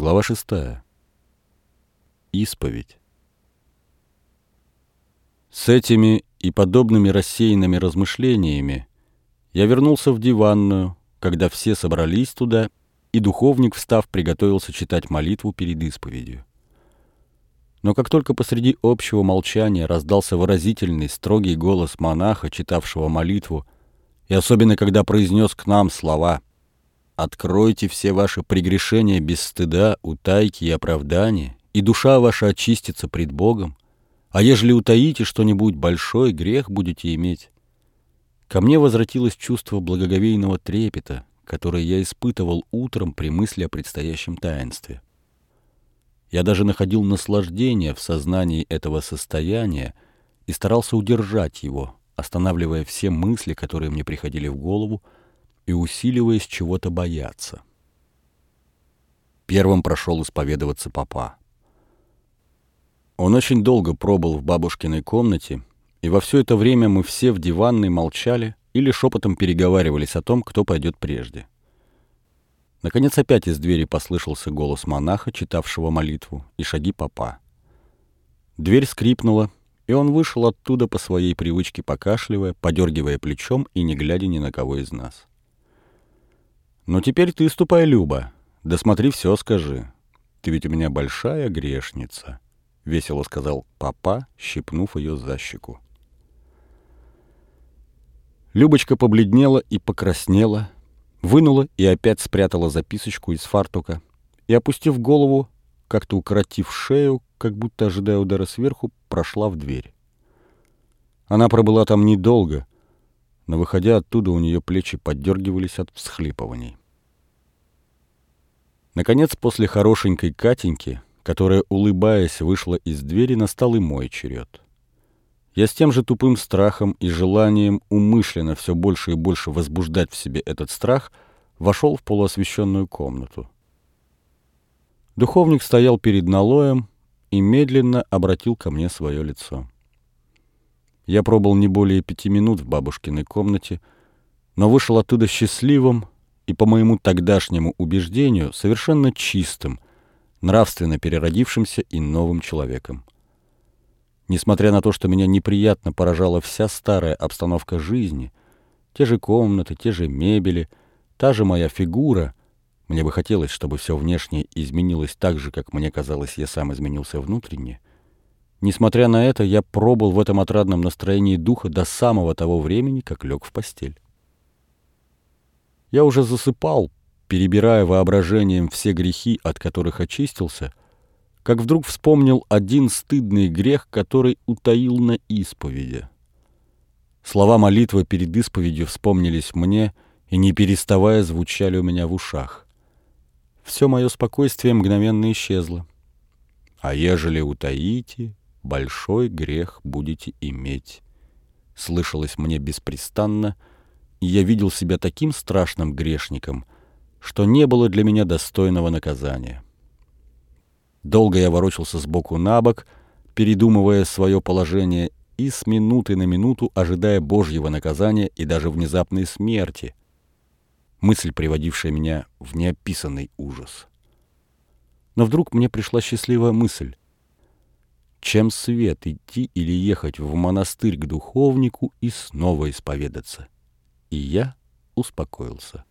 Глава 6. Исповедь. С этими и подобными рассеянными размышлениями я вернулся в диванную, когда все собрались туда, и духовник, встав, приготовился читать молитву перед исповедью. Но как только посреди общего молчания раздался выразительный, строгий голос монаха, читавшего молитву, и особенно когда произнес к нам слова «Откройте все ваши прегрешения без стыда, утайки и оправдания, и душа ваша очистится пред Богом, а ежели утаите что-нибудь, большой грех будете иметь». Ко мне возвратилось чувство благоговейного трепета, которое я испытывал утром при мысли о предстоящем таинстве. Я даже находил наслаждение в сознании этого состояния и старался удержать его, останавливая все мысли, которые мне приходили в голову, и усиливаясь чего-то бояться. Первым прошел исповедоваться папа. Он очень долго пробыл в бабушкиной комнате, и во все это время мы все в диванной молчали или шепотом переговаривались о том, кто пойдет прежде. Наконец опять из двери послышался голос монаха, читавшего молитву, и шаги папа. Дверь скрипнула, и он вышел оттуда по своей привычке покашливая, подергивая плечом и не глядя ни на кого из нас. «Ну теперь ты ступай, Люба, да смотри все скажи. Ты ведь у меня большая грешница», — весело сказал папа, щипнув ее за щеку. Любочка побледнела и покраснела, вынула и опять спрятала записочку из фартука и, опустив голову, как-то укоротив шею, как будто ожидая удара сверху, прошла в дверь. Она пробыла там недолго, но, выходя оттуда, у нее плечи поддергивались от всхлипываний. Наконец, после хорошенькой Катеньки, которая, улыбаясь, вышла из двери, настал и мой черед. Я с тем же тупым страхом и желанием умышленно все больше и больше возбуждать в себе этот страх вошел в полуосвещенную комнату. Духовник стоял перед налоем, и медленно обратил ко мне свое лицо. Я пробыл не более пяти минут в бабушкиной комнате, но вышел оттуда счастливым и, по моему тогдашнему убеждению, совершенно чистым, нравственно переродившимся и новым человеком. Несмотря на то, что меня неприятно поражала вся старая обстановка жизни, те же комнаты, те же мебели, та же моя фигура — мне бы хотелось, чтобы все внешнее изменилось так же, как мне казалось, я сам изменился внутренне. Несмотря на это, я пробыл в этом отрадном настроении духа до самого того времени, как лег в постель. Я уже засыпал, перебирая воображением все грехи, от которых очистился, как вдруг вспомнил один стыдный грех, который утаил на исповеди. Слова молитвы перед исповедью вспомнились мне и, не переставая, звучали у меня в ушах все мое спокойствие мгновенно исчезло. А ежели утаите, большой грех будете иметь. Слышалось мне беспрестанно, я видел себя таким страшным грешником, что не было для меня достойного наказания. Долго я ворочался с боку на бок, передумывая свое положение и с минуты на минуту ожидая Божьего наказания и даже внезапной смерти, мысль, приводившая меня в неописанный ужас. Но вдруг мне пришла счастливая мысль. Чем свет идти или ехать в монастырь к духовнику и снова исповедаться? И я успокоился.